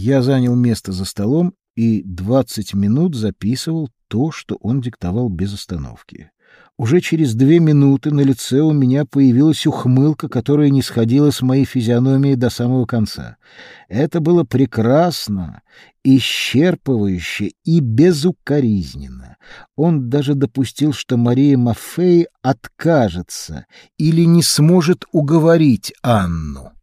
Я занял место за столом и двадцать минут записывал то, что он диктовал без остановки. Уже через две минуты на лице у меня появилась ухмылка, которая не сходила с моей физиономии до самого конца. Это было прекрасно, исчерпывающе и безукоризненно. Он даже допустил, что Мария Мафей откажется или не сможет уговорить Анну.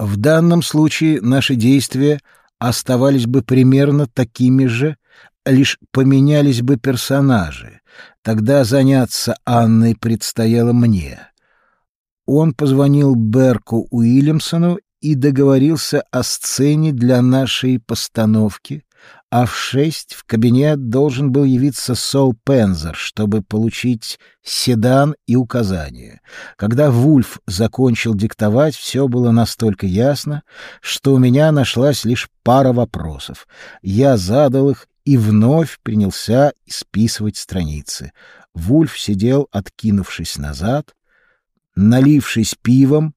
В данном случае наши действия оставались бы примерно такими же, лишь поменялись бы персонажи. Тогда заняться Анной предстояло мне. Он позвонил Берку Уильямсону и договорился о сцене для нашей постановки, а в шесть в кабинет должен был явиться Сол Пензер, чтобы получить седан и указания. Когда Вульф закончил диктовать, все было настолько ясно, что у меня нашлась лишь пара вопросов. Я задал их и вновь принялся исписывать страницы. Вульф сидел, откинувшись назад, налившись пивом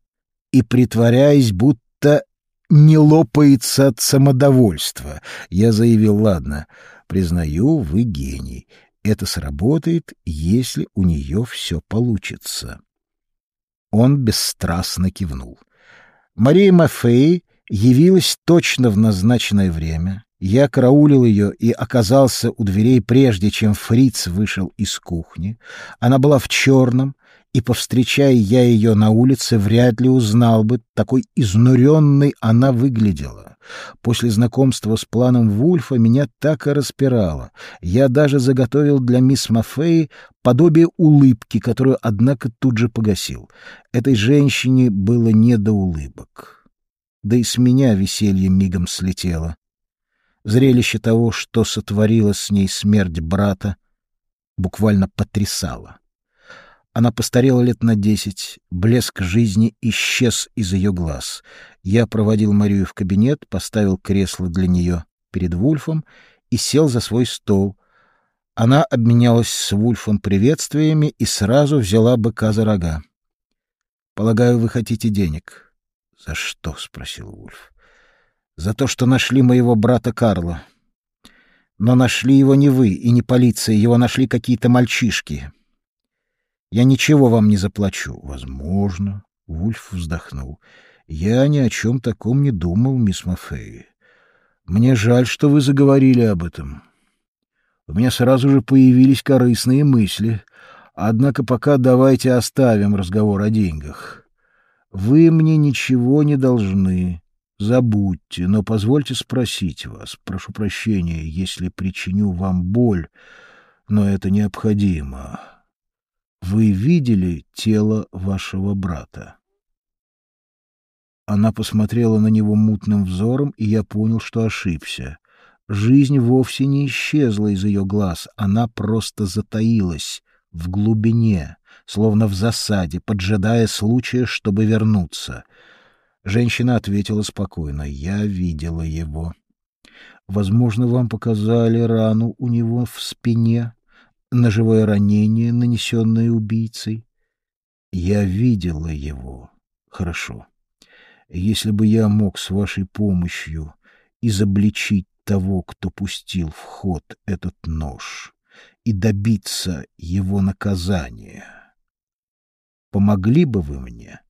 и притворяясь, будто не лопается от самодовольства. Я заявил, ладно, признаю, вы гений. Это сработает, если у нее все получится. Он бесстрастно кивнул. Мария Мафей явилась точно в назначенное время. Я караулил ее и оказался у дверей прежде, чем Фриц вышел из кухни. Она была в черном, и, повстречая я ее на улице, вряд ли узнал бы, такой изнуренной она выглядела. После знакомства с планом Вульфа меня так и распирало. Я даже заготовил для мисс Мафеи подобие улыбки, которую, однако, тут же погасил. Этой женщине было не до улыбок. Да и с меня веселье мигом слетело. Зрелище того, что сотворила с ней смерть брата, буквально потрясало. Она постарела лет на десять, блеск жизни исчез из ее глаз. Я проводил Марию в кабинет, поставил кресло для нее перед Вульфом и сел за свой стол. Она обменялась с Вульфом приветствиями и сразу взяла быка за рога. «Полагаю, вы хотите денег?» «За что?» — спросил Вульф за то, что нашли моего брата Карла. Но нашли его не вы и не полиция, его нашли какие-то мальчишки. Я ничего вам не заплачу. Возможно. Вульф вздохнул. Я ни о чем таком не думал, мисс Мафей. Мне жаль, что вы заговорили об этом. У меня сразу же появились корыстные мысли. Однако пока давайте оставим разговор о деньгах. Вы мне ничего не должны. Забудьте, но позвольте спросить вас. Прошу прощения, если причиню вам боль, но это необходимо. Вы видели тело вашего брата? Она посмотрела на него мутным взором, и я понял, что ошибся. Жизнь вовсе не исчезла из ее глаз, она просто затаилась в глубине, словно в засаде, поджидая случая, чтобы вернуться — Женщина ответила спокойно. «Я видела его. Возможно, вам показали рану у него в спине, ножевое ранение, нанесенное убийцей. Я видела его. Хорошо. Если бы я мог с вашей помощью изобличить того, кто пустил в ход этот нож, и добиться его наказания, помогли бы вы мне?»